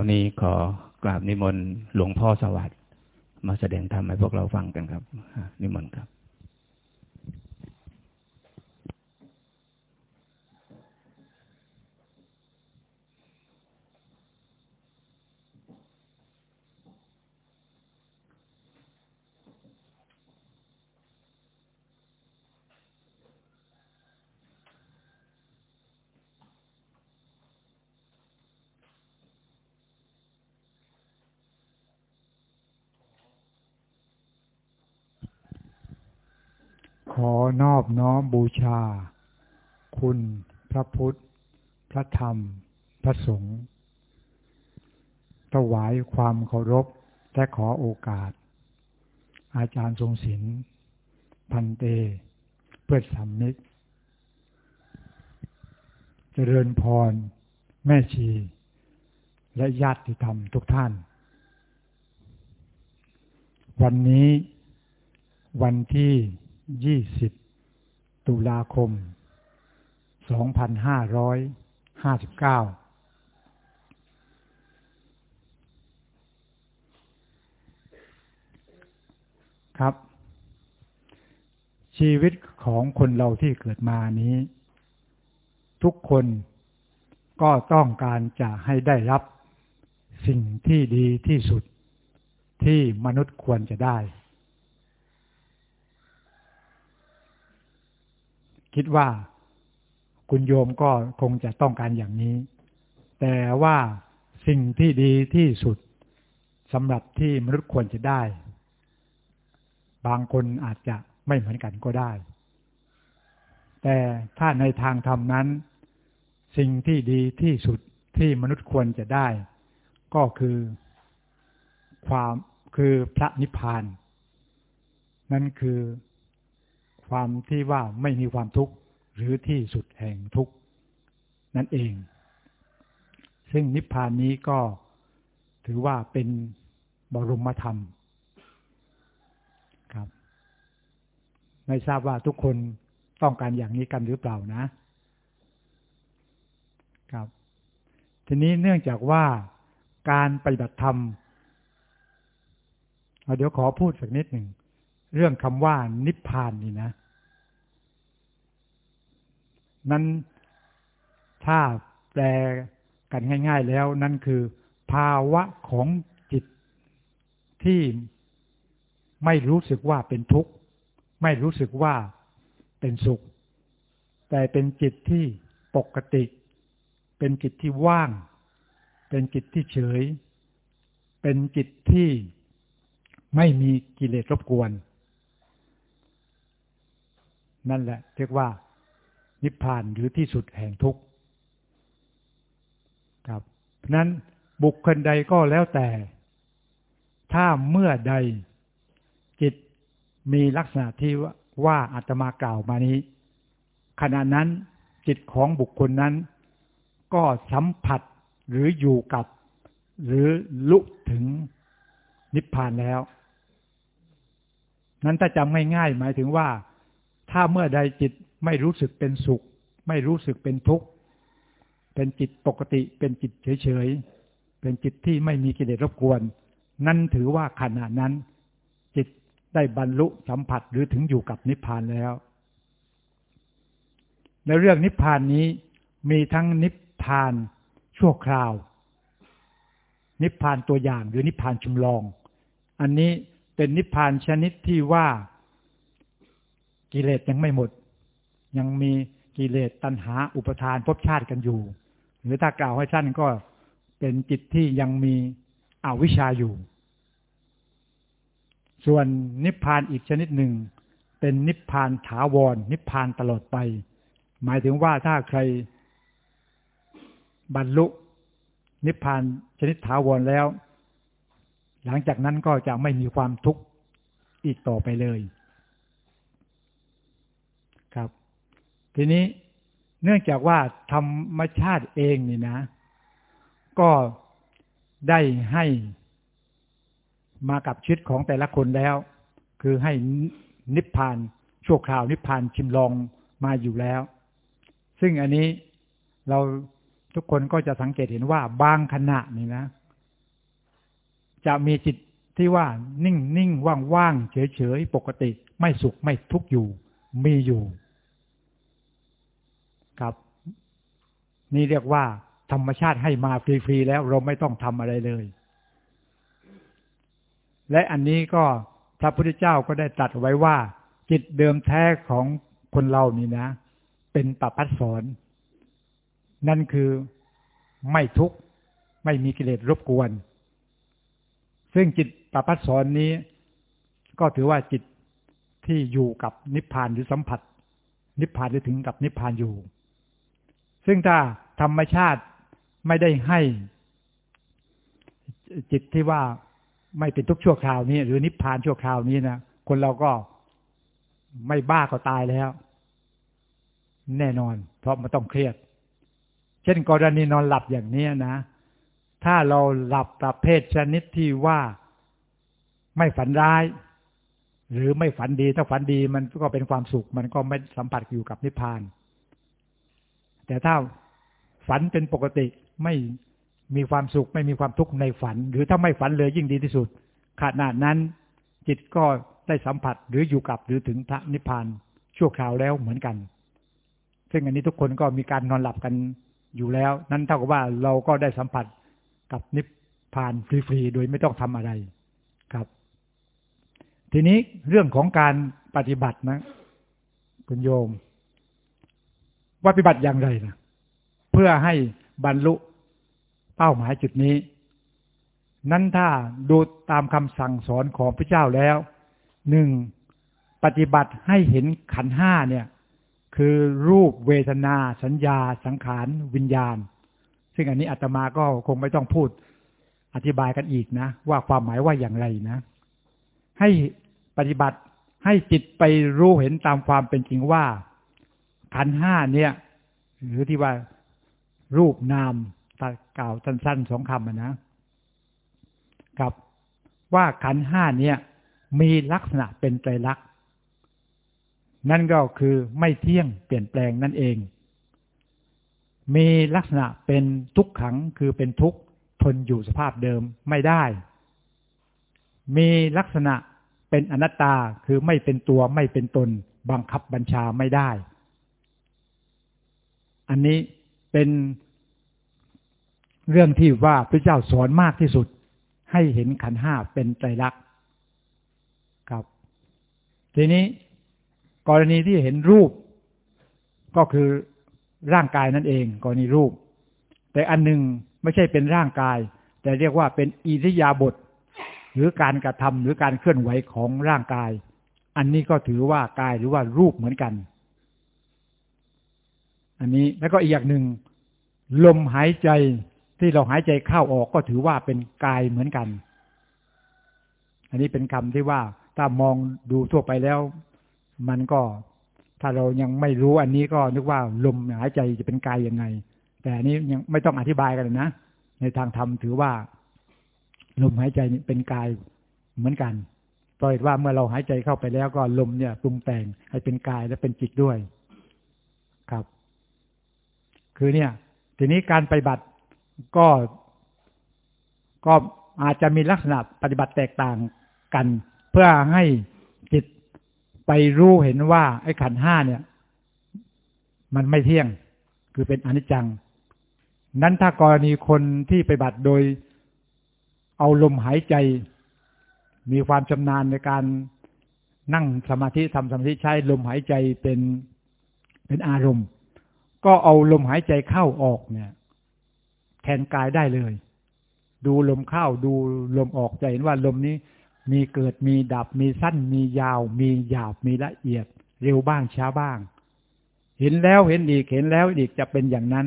าวนี้ขอกราบนิมนต์หลวงพ่อสวัสดิ์มาแสดงธรรมให้พวกเราฟังกันครับ นิมนต์ครับขอนอ บูชา คุณ พระพุทธ พระธรรม พระสงฆ์ถวายความเคารพและขอโอกาส อาจารย์ทรงศิลป์พันเต เพื่อสำนึก เจริญพร แม่ชี และญาติธรรมทุกท่าน วันนี้วันที่ยี่สิบ ตุลาคมสองพันห้าร้อยห้าสิบเก้าครับ ชีวิตของคนเราที่เกิดมานี้ ทุกคนก็ต้องการจะให้ได้รับสิ่งที่ดีที่สุดที่มนุษย์ควรจะได้ คิดว่าคุณโยมก็คงจะต้องการอย่างนี้ แต่ว่าสิ่งที่ดีที่สุดสำหรับที่มนุษย์ควรจะได้ บางคนอาจจะไม่เหมือนกันก็ได้ แต่ถ้าในทางธรรมนั้น สิ่งที่ดีที่สุดที่มนุษย์ควรจะได้ ก็คือความคือพระนิพพาน นั่นคือ ความที่ว่าไม่มีความทุกข์หรือที่สุดแห่งทุกข์นั่นเอง ซึ่งนิพพานนี้ก็ถือว่าเป็นบรมธรรมครับ ไม่ทราบว่าทุกคนต้องการอย่างนี้กันหรือเปล่านะ ครับ ทีนี้เนื่องจากว่าการปฏิบัติธรรมเดี๋ยวขอพูดสักนิดหนึ่ง เรื่องคำว่านิพพานนี่นะ นั้นถ้าแปลกันง่าย ๆ แล้วนั่นคือ ภาวะของจิตที่ไม่รู้สึกว่าเป็นทุกข์ไม่รู้สึกว่าเป็นสุข แต่เป็นจิตที่ปกติ เป็นจิตที่ว่าง เป็นจิตที่เฉย เป็นจิตที่ไม่มีกิเลสรบกวน นั่นแหละ เรียกว่า นิพพานหรือที่สุดแห่งทุกข์ครับเพราะนั้นบุคคลใดก็แล้วแต่ ถ้าเมื่อใดจิตมีลักษณะที่ว่าอาตมากล่าวมานี้ ขณะนั้นจิตของบุคคลนั้น ก็สัมผัสหรืออยู่กับ หรือลุถึงนิพพานแล้ว นั้นถ้าจำง่ายๆหมายถึงว่า ถ้าเมื่อใดจิต ไม่รู้สึกเป็นสุข ไม่รู้สึกเป็นทุกข์ เป็นจิตปกติ เป็นจิตเฉยๆ เป็นจิตที่ไม่มีกิเลสรบกวน นั่นถือว่าขณะนั้น จิตได้บรรลุสัมผัสหรือถึงอยู่กับนิพพานแล้ว ในเรื่องนิพพานนี้มีทั้งนิพพานชั่วคราว นิพพานตัวอย่างหรือนิพพานชุมลอง อันนี้เป็นนิพพานชนิดที่ว่ากิเลสยังไม่หมด ยังมีกิเลสตัณหาอุปทานภพชาติกันอยู่ หรือถ้ากล่าวให้สั้นก็เป็นจิตที่ยังมีอวิชชาอยู่ ส่วนนิพพานอีกชนิดหนึ่ง เป็นนิพพานถาวร นิพพานตลอดไป หมายถึงว่าถ้าใครบรรลุนิพพานชนิดถาวรแล้ว หลังจากนั้นก็จะไม่มีความทุกข์อีกต่อไปเลย ทีนี้เนื่องจากว่าธรรมชาติเองนี่นะ ก็ได้ให้มากับชีวิตของแต่ละคนแล้ว คือให้นิพพานชั่วคราวนิพพานชิมลองมาอยู่แล้ว ซึ่งอันนี้เราทุกคนก็จะสังเกตเห็นว่าบางขณะนี่นะ จะมีจิตที่ว่านิ่งนิ่งว่างว่างเฉยเฉยปกติ ไม่สุขไม่ทุกข์อยู่ มีอยู่ ครับ นี่เรียกว่า ธรรมชาติให้มาฟรีๆแล้วเราไม่ต้องทำอะไรเลย และอันนี้ก็พระพุทธเจ้าก็ได้ตรัสไว้ว่า จิตเดิมแท้ของคนเรานี่นะ เป็นปปัสสอน นั่นคือไม่ทุกข์ไม่มีกิเลสรบกวน ซึ่งจิตปปัสสอนนี้ ก็ถือว่าจิตที่อยู่กับนิพพานหรือสัมผัส นิพพานหรือถึงกับนิพพานอยู่ ซึ่งถ้าธรรมชาติไม่ได้ให้ จิตที่ว่าไม่เป็นทุกชั่วคราวนี้ หรือนิพพานชั่วคราวนี้นะคนเราก็ไม่บ้าก็ตายแล้ว แน่นอน เพราะมันต้องเครียด เช่นกรณีนอนหลับอย่างนี้นะถ้าเราหลับประเภทชนิดที่ว่าไม่ฝันร้าย หรือไม่ฝันดี ถ้าฝันดีมันก็เป็นความสุข มันก็ไม่สัมผัสอยู่กับนิพพาน แต่ถ้าฝันเป็นปกติไม่มีความสุขไม่มีความทุกข์ในฝัน หรือถ้าไม่ฝันเลยยิ่งดีที่สุดขณะนั้น จิตก็ได้สัมผัสหรืออยู่กับหรือถึงพระนิพพานชั่วคราวแล้วเหมือนกัน ซึ่งอันนี้ทุกคนก็มีการนอนหลับกันอยู่แล้ว นั้นเท่ากับว่าเราก็ได้สัมผัสกับนิพพานฟรีๆโดยไม่ต้องทำอะไรครับ ทีนี้เรื่องของการปฏิบัตินะ คุณโยม ว่าปฏิบัติอย่างไรนะเพื่อให้บรรลุเป้าหมายจุดนี้ นั้นถ้าดูตามคำสั่งสอนของพระเจ้าแล้วหนึ่งปฏิบัติให้เห็นขันห้าเนี่ย คือรูปเวทนา สัญญา สังขาร วิญญาณ ซึ่งอันนี้อาตมาก็คงไม่ต้องพูดอธิบายกันอีกนะ ว่าความหมายว่าอย่างไรนะ ให้ปฏิบัติให้จิตไปรู้เห็นตามความเป็นจริงว่า ขันห้าเนี่ย หรือที่ว่ารูปนามตากล่าวสั้นๆสองคำนะ กับว่าขันห้าเนี่ย มีลักษณะเป็นใจรักนั่นก็คือไม่เที่ยงเปลี่ยนแปลงนั่นเอง มีลักษณะเป็นทุกขังคือเป็นทุกข์ทนอยู่สภาพเดิมไม่ได้ มีลักษณะเป็นอนัตตาคือไม่เป็นตัวไม่เป็นตน บังคับบัญชาไม่ได้ อันนี้เป็นเรื่องที่ว่าพระเจ้าสอนมากที่สุด ให้เห็นขันห้าเป็นใจรักครับ ทีนี้กรณีที่เห็นรูป ก็คือร่างกายนั่นเอง กรณีรูป แต่อันหนึ่งไม่ใช่เป็นร่างกาย แต่เรียกว่าเป็นอิริยาบถหรือการกระทำหรือการเคลื่อนไหวของร่างกาย อันนี้ก็ถือว่ากายหรือว่ารูปเหมือนกัน อันนี้แล้วก็อีกอย่างหนึ่งลมหายใจที่เราหายใจเข้าออกก็ถือว่าเป็นกายเหมือนกัน อันนี้เป็นคำที่ว่าถ้ามองดูทั่วไปแล้ว มันก็ถ้าเรายังไม่รู้อันนี้ก็นึกว่าลมหายใจจะเป็นกายยังไง แต่อันนี้ยังไม่ต้องอธิบายกันนะ ในทางธรรมถือว่า ลมหายใจเป็นกายเหมือนกันเพราะว่าเมื่อเราหายใจเข้าไปแล้วก็ลมเนี่ยปรุงแต่งให้เป็นกายและเป็นจิตด้วย คือเนี่ย ทีนี้การปฏิบัติก็ก็อาจจะมีลักษณะปฏิบัติแตกต่างกัน เพื่อให้จิตไปรู้เห็นว่า ไอ้ขันห้าเนี่ย มันไม่เที่ยง คือเป็นอนิจจัง นั้นถ้ากรณีคนที่ไปบัติโดยเอาลมหายใจ มีความชำนาญในการนั่งสมาธิทำสมาธิใช้ลมหายใจเป็นเป็นอารมณ์ ก็เอาลมหายใจเข้าออกเนี่ย แทนกายได้เลย ดูลมเข้าดูลมออกจะเห็นว่าลมนี้มีเกิดมีดับมีสั้น มียาว มีหยาบมีละเอียด เร็วบ้างช้าบ้าง เห็นแล้วเห็นอีกเห็นแล้วอีกจะเป็นอย่างนั้น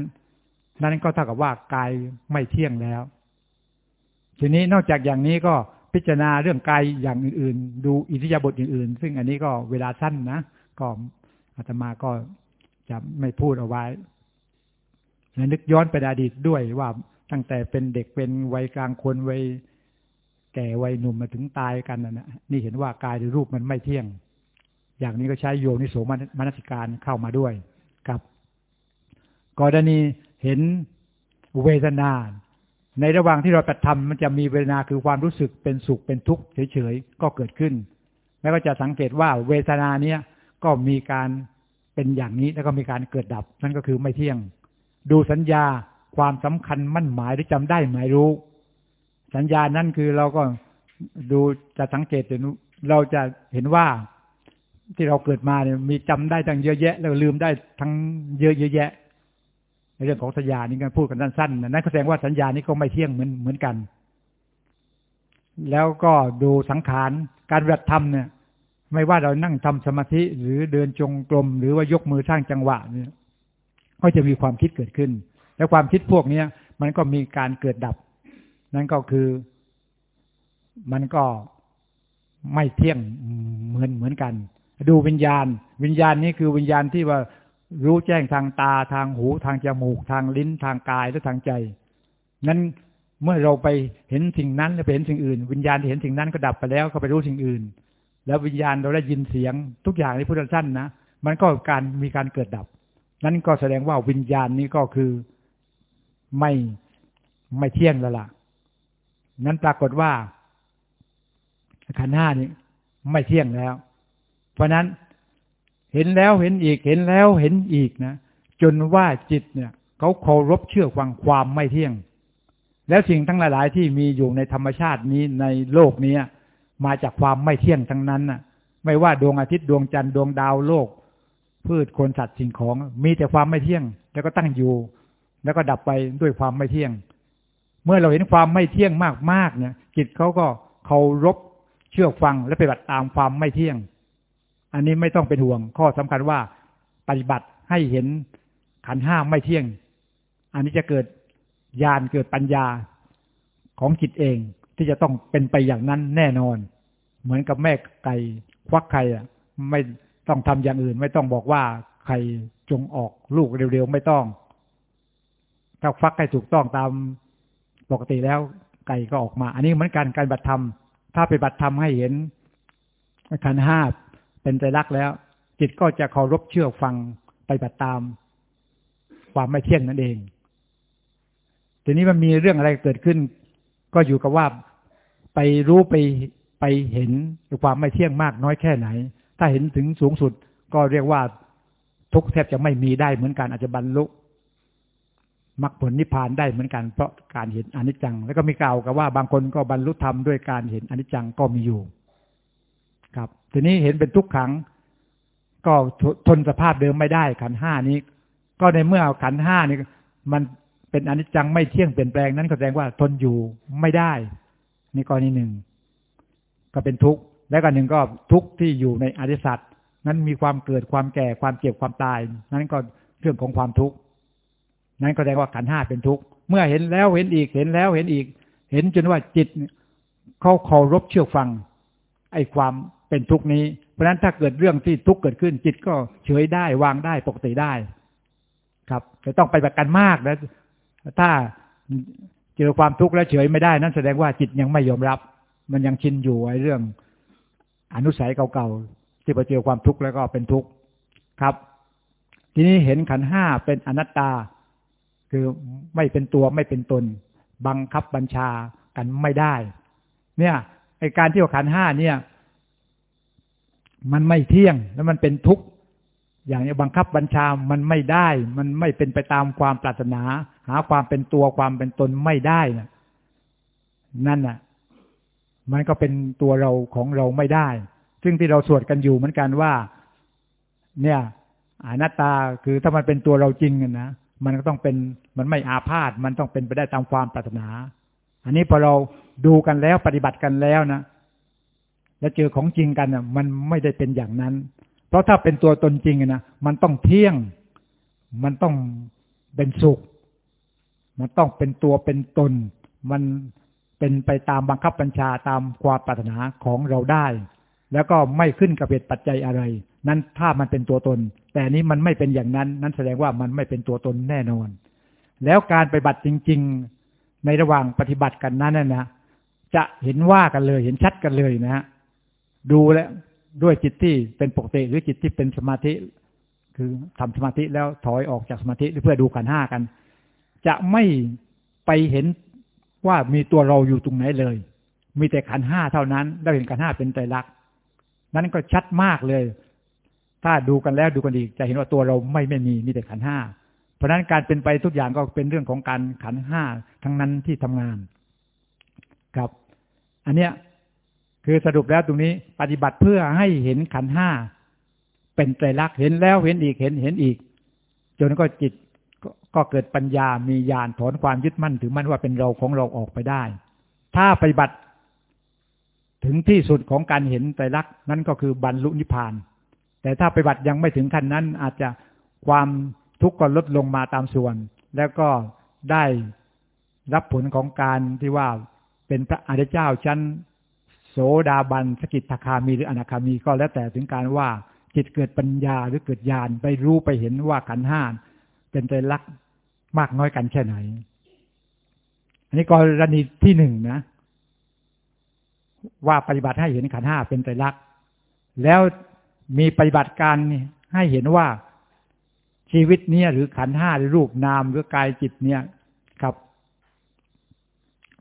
นั่นก็เท่ากับว่ากายไม่เที่ยงแล้ว ทีนี้นอกจากอย่างนี้ก็พิจารณาเรื่องกายอย่างอื่น ๆ ดูอิทธิยาบทอื่น ๆ ซึ่งอันนี้ก็เวลาสั้นนะก็อาตมาก็ จะไม่พูดเอาไว้และนึกย้อนไปอดีตด้วยว่าตั้งแต่เป็นเด็กเป็นวัยกลางคนวัยแก่วัยหนุ่มมาถึงตายกันนะนี่เห็นว่ากายหรือรูปมันไม่เที่ยง อย่างนี้ก็ใช้โยนิโสมนสิการเข้ามาด้วยครับกรณีเห็นเวทนา ในระหว่างที่เราปฏิธรรมมันจะมีเวทนาคือความรู้สึกเป็นสุขเป็นทุกข์เฉยๆก็เกิดขึ้น แล้วก็จะสังเกตว่าเวทนาเนี้ยก็มีการ เป็นอย่างนี้แล้วก็มีการเกิดดับ นั่นก็คือไม่เที่ยง ดูสัญญาความสำคัญมั่นหมายหรือจำได้หมายรู้ สัญญานั่นคือเราก็ดูจะสังเกตเห็นเราจะเห็นว่าที่เราเกิดมาเนี่ยมีจำได้ตั้งเยอะแยะ แล้วลืมได้ทั้งเยอะแยะในเรื่องของสัญญานี่กันพูดกันสั้นๆนั่นแสดงว่าสัญญานี้ก็ไม่เที่ยงเหมือนเหมือนกัน แล้วก็ดูสังขารการปฏิบัติธรรมเนี่ย ไม่ว่าเรานั่งทำสมาธิหรือเดินจงกรมหรือว่ายกมือสร้างจังหวะเนี่ยก็จะมีความคิดเกิดขึ้น แล้วความคิดพวกเนี้ยมันก็มีการเกิดดับ นั่นก็คือมันก็ไม่เที่ยงเหมือนเหมือนกัน ดูวิญญาณ วิญญาณนี้คือวิญญาณที่ว่ารู้แจ้งทางตาทางหูทางจมูก ทางลิ้นทางกายและทางใจ นั้นเมื่อเราไปเห็นสิ่งนั้นแล้วไปเห็นสิ่งอื่น วิญญาณที่เห็นสิ่งนั้นก็ดับไปแล้วก็ไปรู้สิ่งอื่น แล้ววิญญาณเราได้ยินเสียง ทุกอย่างในพุทธสั้นนะมันก็การมีการเกิดดับ นั้นก็แสดงว่าวิญญาณนี้ก็คือไม่ไม่เที่ยงแล้วล่ะนั้นปรากฏว่าขันห้านี้ไม่เที่ยงแล้ว เพราะนั้นเห็นแล้วเห็นอีกเห็นแล้วเห็นอีกนะจนว่าจิตเนี่ยเขาเคารพเชื่อฟังความไม่เที่ยง แล้วสิ่งทั้งหลายที่มีอยู่ในธรรมชาตินี้ในโลกนี้ มาจากความไม่เที่ยงทั้งนั้นน่ะ ไม่ว่าดวงอาทิตย์ดวงจันทร์ดวงดาวโลก พืชคนสัตว์สิ่งของ มีแต่ความไม่เที่ยง แล้วก็ตั้งอยู่ แล้วก็ดับไปด้วยความไม่เที่ยง เมื่อเราเห็นความไม่เที่ยงมากๆเนี่ยจิตเขาก็เคารพเชื่อฟังและปฏิบัติตามความไม่เที่ยง อันนี้ไม่ต้องเป็นห่วง ข้อสำคัญว่าปฏิบัติให้เห็นขันห้าไม่เที่ยง อันนี้จะเกิดญาณเกิดปัญญาของจิตเองที่จะต้องเป็นไปอย่างนั้นแน่นอน เหมือนกับแม่ไก่ควักไข่อะ ไม่ต้องทำอย่างอื่น ไม่ต้องบอกว่าไข่จงออกลูกเร็วๆไม่ต้องถ้าฟักให้ถูกต้องตามปกติแล้วไก่ก็ออกมา อันนี้เหมือนกันการบัตรธรรม ถ้าไปบัติธรรมให้เห็นขันห้าเป็นใจรักแล้ว จิตก็จะเคารพเชื่อฟังไปบัติตาม ความไม่เที่ยงนั่นเอง ทีนี้มันมีเรื่องอะไรเกิดขึ้น ก็อยู่กับว่าไปรู้ไป ไปเห็นความไม่เที่ยงมากน้อยแค่ไหน ถ้าเห็นถึงสูงสุดก็เรียกว่าทุกแทบจะไม่มีได้เหมือนกันอาจจะบรรลุมรรคผลนิพพานได้เหมือนกันเพราะการเห็นอนิจจัง แล้วก็มีกล่าวกับว่าบางคนก็บรรลุธรรมด้วยการเห็นอนิจจังก็มีอยู่ ครับ ทีนี้เห็นเป็นทุกขัง ก็ทนสภาพเดิมไม่ได้ขันห้านี้ ก็ในเมื่อขันห้านี้มันเป็นอนิจจังไม่เที่ยงเปลี่ยนแปลงนั้นแสดงว่าทนอยู่ไม่ได้นี่กรณีหนึ่ง ก็เป็นทุกข์และก็หนึ่งก็ทุกข์ที่อยู่ในอริสัตนั้นมีความเกิดความแก่ความเจ็บความตาย นั้นก็เรื่องของความทุกข์นั้นก็แสดงว่าขันห้าเป็นทุกข์เมื่อเห็นแล้วเห็นอีกเห็นแล้วเห็นอีก เห็นจนว่าจิตเขาเคารพเชื่อฟัง ไอ้ความเป็นทุกข์นี้ เพราะฉะนั้นถ้าเกิดเรื่องที่ทุกข์เกิดขึ้น จิตก็เฉยได้วางได้ปกติได้ ครับแต่ต้องไปประกันมากนะถ้าเจอความทุกข์แล้วเฉยไม่ได้ นั่นแสดงว่าจิตยังไม่ยอมรับ มันยังชินอยู่ไอ้เรื่อง อนุสัยเก่าๆที่พอเจอความทุกข์แล้วก็เป็นทุกข์ครับ ทีนี้เห็นขันห้าเป็นอนัตตา คือไม่เป็นตัวไม่เป็นตน บังคับบัญชากันไม่ได้ เนี่ยไอการที่ว่าขันห้าเนี่ย มันไม่เที่ยงแล้วมันเป็นทุกข์อย่างนี้บังคับบัญชา มันไม่ได้ มันไม่เป็นไปตามความปรารถนา หาความเป็นตัวความเป็นตนไม่ได้นะนั่นน่ะ มันก็เป็นตัวเราของเราไม่ได้ ซึ่งที่เราสวดกันอยู่เหมือนกันว่า เนี่ยอนัตตาคือถ้ามันเป็นตัวเราจริงนะมันก็ต้องเป็นมันไม่อาพาธมันต้องเป็นไปได้ตามความปรารถนา อันนี้พอเราดูกันแล้วปฏิบัติกันแล้วนะแล้วเจอของจริงกันนะมันไม่ได้เป็นอย่างนั้น เพราะถ้าเป็นตัวตนจริงนะมันต้องเที่ยง มันต้องเป็นสุข มันต้องเป็นตัวเป็นตน มัน เป็นไปตามบังคับบัญชาตามความปรารถนาของเราได้ แล้วก็ไม่ขึ้นกับเหตุปัจจัยอะไร นั้นถ้ามันเป็นตัวตน แต่นี้มันไม่เป็นอย่างนั้น นั้นแสดงว่ามันไม่เป็นตัวตนแน่นอน แล้วการไปบัติจริง ๆ ในระหว่างปฏิบัติกันนั้นนะจะเห็นว่ากันเลย เห็นชัดกันเลยนะฮะดูแล้วด้วยจิตที่เป็นปกติหรือจิตที่เป็นสมาธิ คือทำสมาธิแล้วถอยออกจากสมาธิเพื่อดูขันห้ากัน จะไม่ไปเห็น ว่ามีตัวเราอยู่ตรงไหนเลย มีแต่ขันห้าเท่านั้น ได้เห็นขันห้าเป็นไตรลักษณ์นั้นก็ชัดมากเลย ถ้าดูกันแล้วดูกันอีกจะเห็นว่าตัวเราไม่ไม่มีมีแต่ขันห้าเพราะฉะนั้นการเป็นไปทุกอย่างก็เป็นเรื่องของการขันห้าทั้งนั้นที่ทำงาน ครับ อันเนี้ยคือสรุปแล้วตรงนี้ปฏิบัติเพื่อให้เห็นขันห้าเป็นไตรลักษณ์เห็นแล้วเห็นอีกเห็นเห็นอีก จนก็จิต ก็เกิดปัญญามีญาณถอนความยึดมั่นถือมั่นว่าเป็นเราของเราออกไปได้ ถ้าปฏิบัติถึงที่สุดของการเห็นไตรลักษณ์นั่นก็คือบรรลุนิพพาน แต่ถ้าปฏิบัติยังไม่ถึงขั้นนั้น อาจจะความทุกข์ก็ลดลงมาตามส่วน แล้วก็ได้รับผลของการที่ว่าเป็นพระอริยเจ้าชั้น โสดาบันสกิทาคามีหรืออนาคามีก็แล้วแต่ถึงการว่าจิตเกิดปัญญาหรือเกิดญาณไปรู้ไปเห็นว่าขันห้าเป็นใจรัก มากน้อยกันแค่ไหน อันนี้กรณีที่หนึ่งนะ ว่าปฏิบัติให้เห็นขันห้าเป็นใจรักแล้วมีปฏิบัติการให้เห็นว่าชีวิตเนี้ยหรือขันห้าหรือรูปนามหรือกายจิตเนี่ยครับ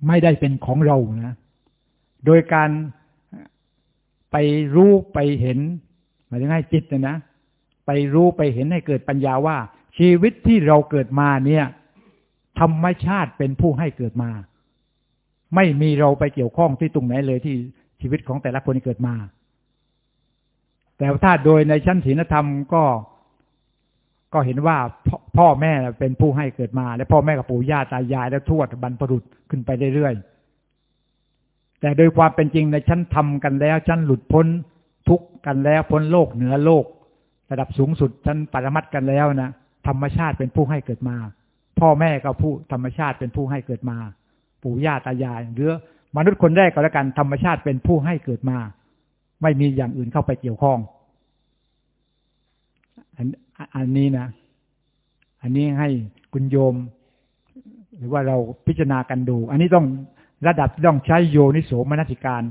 ไม่ได้เป็นของเรานะ โดยการไปรู้ไปเห็นหมายถึงให้จิตนะนะไปรู้ไปเห็นให้เกิดปัญญาว่า ชีวิตที่เราเกิดมาเนี่ยธรรมชาติเป็นผู้ให้เกิดมา ไม่มีเราไปเกี่ยวข้องที่ตรงไหนเลยที่ชีวิตของแต่ละคนที่เกิดมา แต่ถ้าโดยในชั้นศีลธรรมก็ก็เห็นว่าพ่อแม่เป็นผู้ให้เกิดมา และพ่อแม่กับปู่ย่าตายายและทวดบรรพบุรุษขึ้นไปเรื่อยๆแต่โดยความเป็นจริงในชั้นทำกันแล้ว ชั้นหลุดพ้นทุกกันแล้วพ้นโลกเหนือโลก ระดับสูงสุดชั้นปรมัตกันแล้วนะ ธรรมชาติเป็นผู้ให้เกิดมา พ่อแม่ก็ผู้ธรรมชาติเป็นผู้ให้เกิดมา ปู่ย่าตายายหรือมนุษย์คนแรกก็แล้วกันธรรมชาติเป็นผู้ให้เกิดมา ไม่มีอย่างอื่นเข้าไปเกี่ยวข้อง อันอันนี้นะ อันนี้ให้คุณโยม หรือว่าเราพิจารณากันดู อันนี้ต้องระดับต้องใช้โยนิโสมนสิการ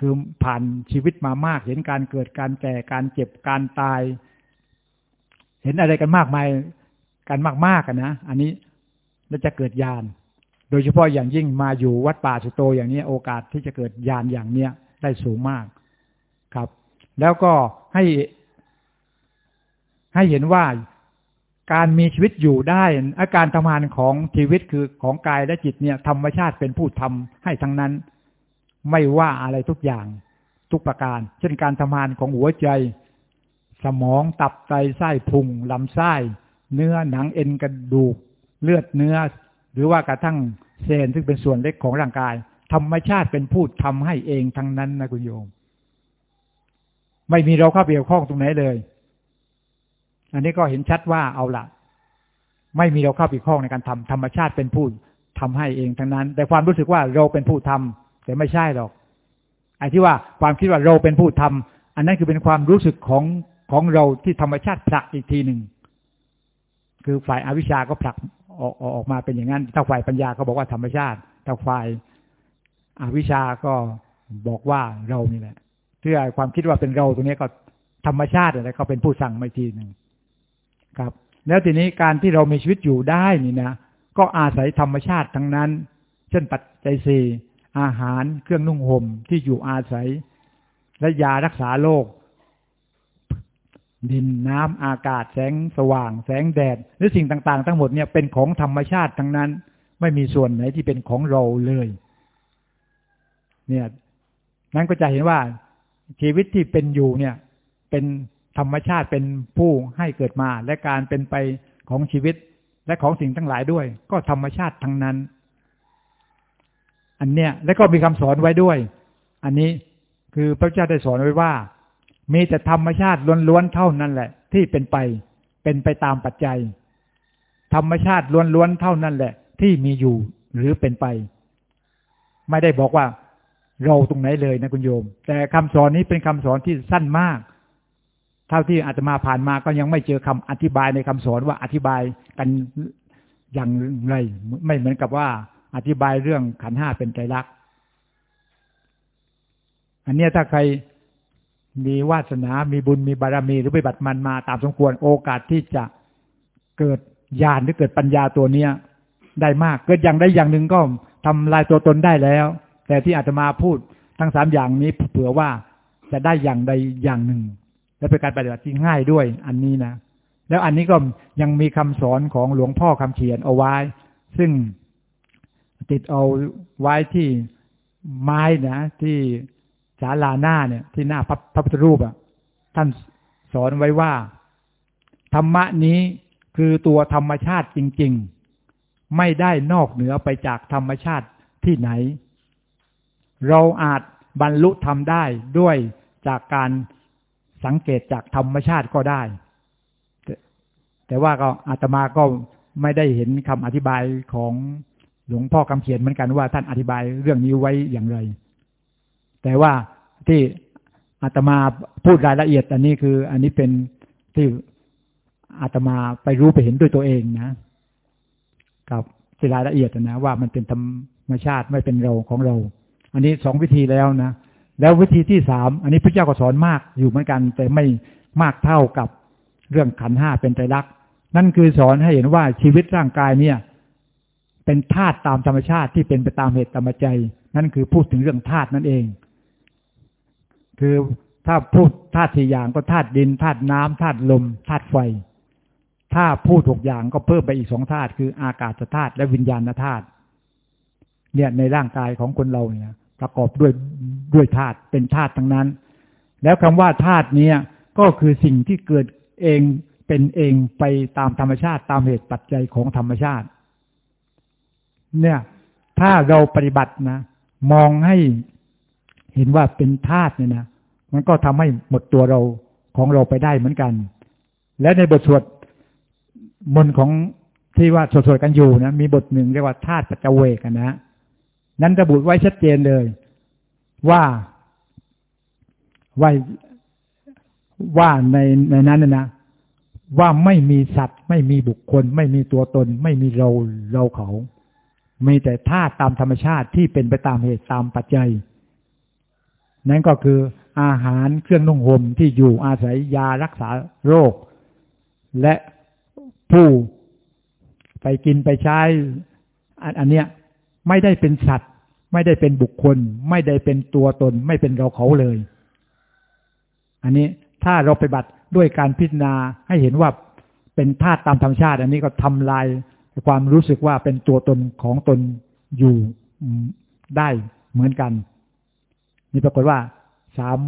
คือผ่านชีวิตมามากเห็นการเกิดการแก่การเจ็บการตาย ห็นอะไรกันมากมายกันมากๆกันนะอันนี้แล้วจะเกิดญาณโดยเฉพาะอย่างยิ่งมาอยู่วัดป่าสุโตอย่างนี้โอกาสที่จะเกิดญาณอย่างเนี้ยได้สูงมากครับ แล้วก็ให้ ให้เห็นว่าการมีชีวิตอยู่ได้อาการทำงานของชีวิตคือของกายและจิตเนี่ย ธรรมชาติเป็นผู้ทำให้ทั้งนั้น ไม่ว่าอะไรทุกอย่างทุกประการ เช่นการทำงานของหัวใจ สมองตับไตไส้พุงลำไส้ เนื้อหนังเอ็นกระดูก เลือดเนื้อ หรือว่ากระทั่งเซลล์ซึ่งเป็นส่วนเล็กของร่างกาย ธรรมชาติเป็นผู้ทำให้เองทั้งนั้นนะคุณโยม ไม่มีเราเข้าเกี่ยวข้องตรงไหนเลย อันนี้ก็เห็นชัดว่าเอาละไม่มีเราเข้าเกี่ยวข้องในการทำธรรมชาติเป็นผู้ทำให้เองทั้งนั้น แต่ความรู้สึกว่าเราเป็นผู้ทำแต่ไม่ใช่หรอกไอ้ที่ว่าความคิดว่าเราเป็นผู้ทำอันนั้นคือเป็นความรู้สึกของ ของเราที่ธรรมชาติผลักอีกทีหนึ่งคือฝ่ายอาวิชาก็ผลักออกออกมาเป็นอย่างนั้นถ้าฝ่ายปัญญาก็บอกว่าธรรมชาติถ้าฝ่ายอาวิชาก็บอกว่าเรานี่แหละเพื่อความคิดว่าเป็นเราตรงนี้ก็ธรรมชาติอะไรก็เป็นผู้สั่งมาทีหนึ่งครับ แล้วทีนี้การที่เรามีชีวิตอยู่ได้นี่นะก็อาศัยธรรมชาติทั้งนั้น เช่นปัจจัยสี่อาหารเครื่องนุ่งห่มที่อยู่อาศัย และยารักษาโรค ดินน้ำอากาศแสงสว่าง แสงแดดหรือสิ่งต่างๆ ทั้งหมดเนี่ยเป็นของธรรมชาติทั้งนั้น ไม่มีส่วนไหนที่เป็นของเราเลย เนี่ย นั้นก็จะเห็นว่าชีวิตที่เป็นอยู่เนี่ย เป็นธรรมชาติเป็นผู้ให้เกิดมา และการเป็นไปของชีวิตและของสิ่งทั้งหลายด้วย ก็ธรรมชาติทั้งนั้น อันเนี้ยแล้วก็มีคำสอนไว้ด้วย อันนี้คือพระเจ้าได้สอนไว้ว่า มีแต่ธรรมชาติล้วนๆเท่านั้นแหละ ที่เป็นไป เป็นไปตามปัจจัย ธรรมชาติล้วนๆเท่านั้นแหละ ที่มีอยู่หรือเป็นไป ไม่ได้บอกว่าเราตรงไหนเลยนะคุณโยม แต่คำสอนนี้เป็นคำสอนที่สั้นมาก เท่าที่อาตมาผ่านมาก็ยังไม่เจอคำอธิบายในคำสอนว่าอธิบายกันอย่างไร ไม่เหมือนกับว่า อธิบายเรื่องขันห้าเป็นใจรัก อันนี้ถ้าใคร มีวาสนา มีบุญ มีบารมี หรือไปบัติมันมาตามสมควร โอกาสที่จะเกิดญาณหรือเกิดปัญญาตัวเนี้ย ได้มาก เกิดอย่างใดอย่างหนึ่งก็ทำลายตัวตนได้แล้ว แต่ที่อาตมาพูดทั้งสามอย่างนี้เผื่อว่าจะได้อย่างใดอย่างหนึ่ง และเป็นการปฏิบัติที่ง่ายด้วย อันนี้นะ แล้วอันนี้ก็ยังมีคำสอนของหลวงพ่อคำเขียนเอาไว้ ซึ่งติดเอาไว้ที่ไม้นะ ที่ ศาลาหน้าเนี่ย ที่หน้าพระพระพุทธรูปอะ ท่านสอนไว้ว่า ธรรมะนี้คือตัวธรรมชาติจริง ๆ ไม่ได้นอกเหนือไปจากธรรมชาติที่ไหน เราอาจบรรลุทำได้ด้วยจากการสังเกตจากธรรมชาติก็ได้ แต่ว่าก็อาตมาก็ไม่ได้เห็นคำอธิบายของหลวงพ่อคำเขียนเหมือนกันว่าท่านอธิบายเรื่องนี้ไว้อย่างไร แต่ว่าที่อาตมาพูดรายละเอียด อันนี้คือ อันนี้เป็นที่อาตมาไปรู้ไปเห็นด้วยตัวเองนะ กับที่รายละเอียดนะว่ามันเป็นธรรมชาติไม่เป็นเราของเรา อันนี้สองวิธีแล้วนะ แล้ววิธีที่สามอันนี้พระเจ้าก็สอนมากอยู่เหมือนกัน แต่ไม่มากเท่ากับเรื่องขันห้าเป็นไตรลักษณ์นั่นคือสอนให้เห็นว่าชีวิตร่างกายเนี่ย เป็นธาตุตามธรรมชาติที่เป็นไปตามเหตุตามปัจนั่นคือพูดถึงเรื่องธาตุนั่นเอง คือถ้าพูดธาตุสี่อย่างก็ธาตุดินธาตุน้ำธาตุลมธาตุไฟ ถ้าพูดหกอย่างก็เพิ่มไปอีกสองธาตุคืออากาศธาตุและวิญญาณธาตุเนี่ยในร่างกายของคนเราเนี่ย ประกอบด้วยด้วยธาตุเป็นธาตุทั้งนั้น แล้วคำว่าธาตุเนี้ยก็คือสิ่งที่เกิดเองเป็นเองไปตามธรรมชาติ ตามเหตุปัจจัยของธรรมชาติ เนี่ย ถ้าเราปฏิบัตินะ มองให้ เห็นว่าเป็นธาตุเนี่ยนะมันก็ทำให้หมดตัวเราของเราไปได้เหมือนกัน และในบทสวดมนต์ของที่ว่าสวดๆกันอยู่นะมีบทหนึ่งเรียกว่าธาตุปัจเจเวกันนะนั้นระบุไว้ชัดเจนเลย ว่าว่าว่าในในนั้นนะว่าไม่มีสัตว์ ไม่มีบุคคล ไม่มีตัวตน ไม่มีเราเราเขา มีแต่ธาตุตามธรรมชาติที่เป็นไปตามเหตุตามปัจจัย นั่นก็คืออาหารเครื่องนุ่งห่มที่อยู่อาศัยยารักษาโรค และผู้ไปกินไปใช้อันเนี้ยไม่ได้เป็นสัตว์ ไม่ได้เป็นบุคคล ไม่ได้เป็นตัวตน ไม่เป็นเราเขาเลย อันนี้ถ้าเราไปบัติด้วยการพิจารณาให้เห็นว่าเป็นธาตุตามธรรมชาติ อันนี้ก็ทำลายความรู้สึกว่าเป็นตัวตนของตนอยู่ได้เหมือนกัน นี่ปรากฏว่าสาม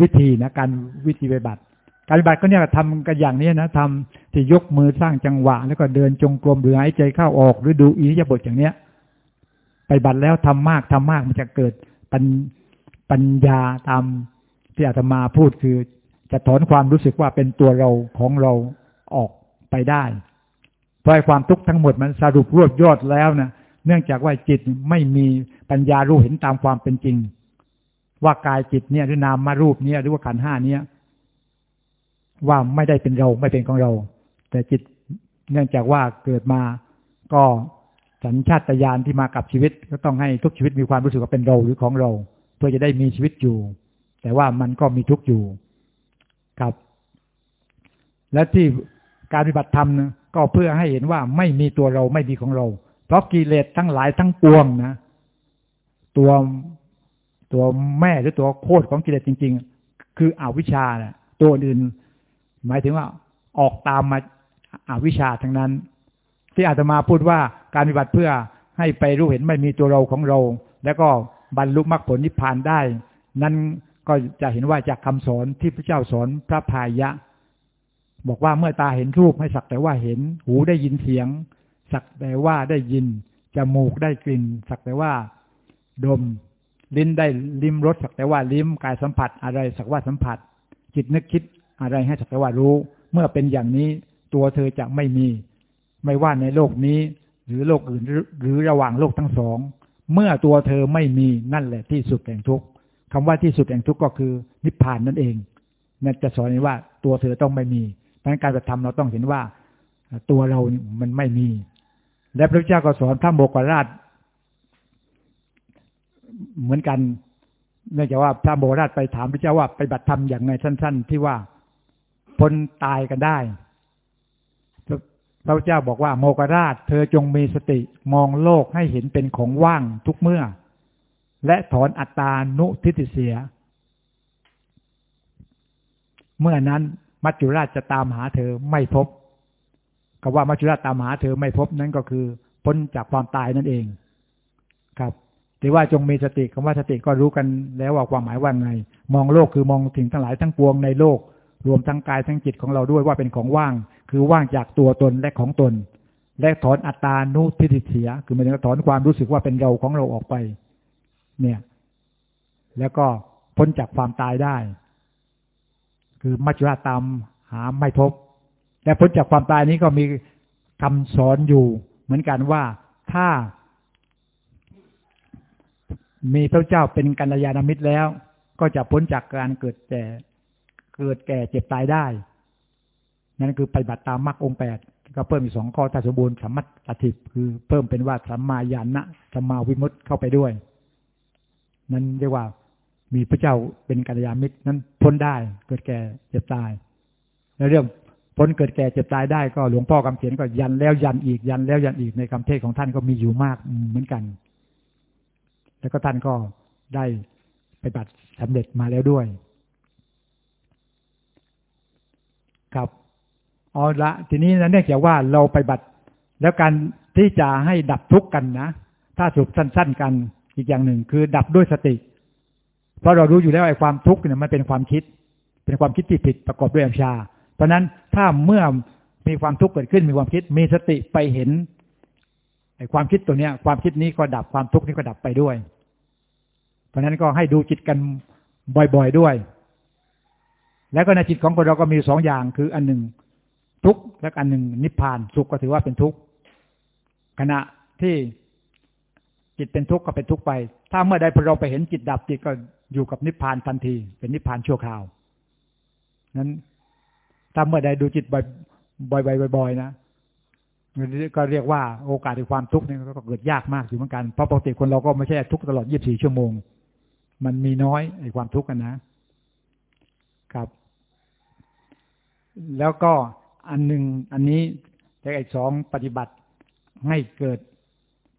วิธีนะการวิธีปฏิบัติ การปฏิบัติก็เนี่ยทำกันอย่างนี้นะทำที่ยกมือสร้างจังหวะ แล้วก็เดินจงกรมหรือหายใจเข้าออกหรือดูอิริยาบถอย่างเนี้ยไปบัติแล้วทำมากทำมากมันจะเกิดปัญปัญญาตามที่อาตมาพูดคือจะถอนความรู้สึกว่าเป็นตัวเราของเราออกไปได้ เพราะความทุกข์ทั้งหมดมันสรุปรวบยอดแล้วนะเนื่องจากว่าจิตไม่มีปัญญารู้เห็นตามความเป็นจริง ว่ากายจิตเนี่ยหรือนามมารูปเนี่ยหรือว่าขันห้าเนี่ยว่าไม่ได้เป็นเราไม่เป็นของเรา แต่จิตเนื่องจากว่าเกิดมาก็สัญชาตญาณที่มากับชีวิต ก็ต้องให้ทุกชีวิตมีความรู้สึกว่าเป็นเราหรือของเรา เพื่อจะได้มีชีวิตอยู่ แต่ว่ามันก็มีทุกข์อยู่ครับ และที่การปฏิบัติธรรมนะก็เพื่อให้เห็นว่าไม่มีตัวเราไม่มีของเรา เพราะกิเลสทั้งหลายทั้งปวงนะ ตัว ตัวแม่หรือตัวโคตรของกิเลสจริง ๆ คืออวิชชานะตัวอื่น หมายถึงว่าออกตามมาอาวิชชาทั้งนั้น ที่อาตมาพูดว่าการปฏิบัติเพื่อให้ไปรู้เห็นไม่มีตัวเราของเรา แล้วก็บรรลุมรรคผลนิพพานได้ นั้นก็จะเห็นว่าจากคำสอนที่พระเจ้าสอนพระพายะ บอกว่าเมื่อตาเห็นรูปให้สักแต่ว่าเห็น หูได้ยินเสียง สักแต่ว่าได้ยินจมูกได้กลิ่น สักแต่ว่า ดม ลิ้นได้ลิ้มรสสักแต่ว่าลิ้มกายสัมผัสอะไรสักว่าสัมผัส จิตนึกคิดอะไรให้สักแต่ว่ารู้ เมื่อเป็นอย่างนี้ตัวเธอจะไม่มี ไม่ว่าในโลกนี้ หรือโลกอื่นหรือระหว่างโลกทั้งสอง เมื่อตัวเธอไม่มีนั่นแหละที่สุดแห่งทุกข์คำว่าที่สุดแห่งทุกข์ก็คือนิพพานนั่นเองนั่นจะสอนว่าตัวเธอต้องไม่มีเพราะการกระทำเราต้องเห็นว่าตัวเรามันไม่มี และพระเจ้าก็สอนพระโมกขราช เหมือนกันเนื่องจากว่าพระโมราชไปถามพระเจ้าว่าไปบัติธรรมอย่างไงสั้น ๆ ที่ว่าพ้นตายกันได้พระเจ้าบอกว่าโมกราช เธอจงมีสติมองโลกให้เห็นเป็นของว่างทุกเมื่อ และถอนอัตตานุทิฏฐิเสีย เมื่อนั้น มัจจุราชจะตามหาเธอไม่พบคำว่ามัจจุราชตามหาเธอไม่พบนั้นก็คือ พ้นจากความตายนั่นเอง ครับ แต่ว่าจงมีสติคำว่าสติก็รู้กันแล้วว่าความหมายว่าไง มองโลกคือมองสิ่งทั้งหลายทั้งปวงในโลก รวมทั้งกายทั้งจิตของเราด้วยว่าเป็นของว่าง คือว่างจากตัวตนและของตน และถอนอัตตานุทิฏฐิเสีย คือมันจะถอนความรู้สึกว่าเป็นเราของเราออกไป เนี่ย แล้วก็พ้นจากความตายได้ คือมัจจุราชตามหาไม่พบ และพ้นจากความตายนี้ก็มีคำสอนอยู่ เหมือนกันว่าถ้า มีพระเจ้าเป็นกัลยาณมิตรแล้ว ก็จะพ้นจากการเกิดแก่ เกิดแก่เจ็บตายได้ นั่นคือปฏิบัติตามมรรคองแปดก็เพิ่มอีกสองข้อถ้าสมบูรณ์สัมมัตติคือเพิ่มเป็นว่าสัมมาญาณะสัมมาวิมุตติเข้าไปด้วย นั่นเรียกว่ามีพระเจ้าเป็นกัลยาณมิตรนั้นพ้นได้เกิดแก่เจ็บตาย แล้วเรื่องพ้นเกิดแก่เจ็บตายได้ก็หลวงพ่อคำเขียนก็ยันแล้วยันอีกยันแล้วยันอีกในคำเทศของท่านก็มีอยู่มากเหมือนกัน แล้วก็ท่านก็ได้ไปบัติสำเร็จมาแล้วด้วย ครับเอาละทีนี้นะเนื่องจากว่าเราไปบัติแล้วการที่จะให้ดับทุกข์กันนะ ถ้าสุบสั้น ๆ กันอีกอย่างหนึ่งคือดับด้วยสติ เพราะเรารู้อยู่แล้วไอ้ความทุกข์เนี่ยมันเป็นความคิด เป็นความคิดที่ผิดประกอบด้วยอำชา เพราะนั้นถ้าเมื่อมีความทุกข์เกิดขึ้นมีความคิดมีสติไปเห็นไอ้ความคิดตัวเนี้ย ความคิดนี้ก็ดับความทุกข์นี้ก็ดับไปด้วย เพราะนั้นก็ให้ดูจิตกันบ่อยๆด้วย แล้วก็ในจิตของคนเราก็มีสองอย่างคืออันหนึ่ง ทุกข์และอันหนึ่ง นิพพานสุขก็ถือว่าเป็นทุกข์ขณะที่จิตเป็นทุกข์ก็เป็นทุกข์ไป ถ้าเมื่อใดพอเราไปเห็นจิตดับจิตก็อยู่กับนิพพานทันที เป็นนิพพานชั่วคราว นั้นถ้าเมื่อใดดูจิตบ่อยๆบ่อยๆนะก็เรียกว่าโอกาสในความทุกข์นี่ก็เกิดยากมากอยู่เหมือนกัน เพราะปกติคนเราก็ไม่ใช่ทุกข์ตลอด 24 ชั่วโมง มันมีน้อยไอ้ความทุกข์กันนะ ครับ แล้วก็อันหนึ่งอันนี้แต่อีกสองปฏิบัติให้เกิด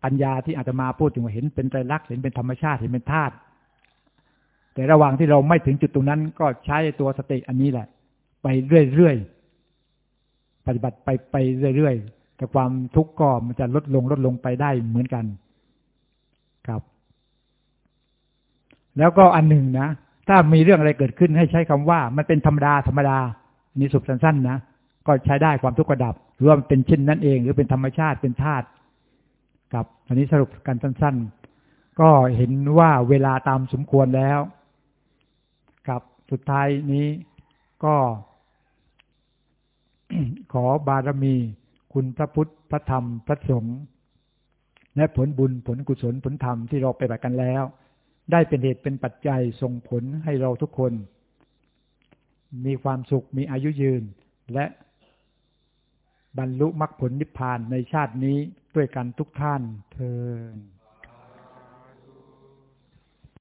ปัญญาที่อาจจะมาพูดถึงว่าเห็นเป็นไตรลักษณ์เห็นเป็นธรรมชาติเห็นเป็นธาตุแต่ระหว่างที่เราไม่ถึงจุดตรงนั้น ก็ใช้ตัวสติอันนี้แหละ ไปเรื่อยๆปฏิบัติไปไปเรื่อยๆแต่ความทุกข์ก็มันจะลดลงลดลงไปได้เหมือนกัน ครับ แล้วก็อันหนึ่งนะ ถ้ามีเรื่องอะไรเกิดขึ้นให้ใช้คำว่า มันเป็นธรรมดาธรรมดานี่สุบสั้นๆนะก็ใช้ได้ความทุกข์ก็ดับ หรือว่าเป็นชิ้นนั่นเอง หรือเป็นธรรมชาติเป็นธาตุครับอันนี้สรุปกันสั้น ๆ ก็เห็นว่าเวลาตามสมควรแล้วครับสุดท้ายนี้ก็ ขอบารมีคุณพระพุทธพระธรรมพระสงฆ์และผลบุญผลกุศลผลธรรมที่เราไปบัติกันแล้ว ได้เป็นเหตุเป็นปัจจัยส่งผลให้เราทุกคน มีความสุขมีอายุยืน และบรรลุมรรคผลนิพพานในชาตินี้ด้วยกันทุกท่านเทอ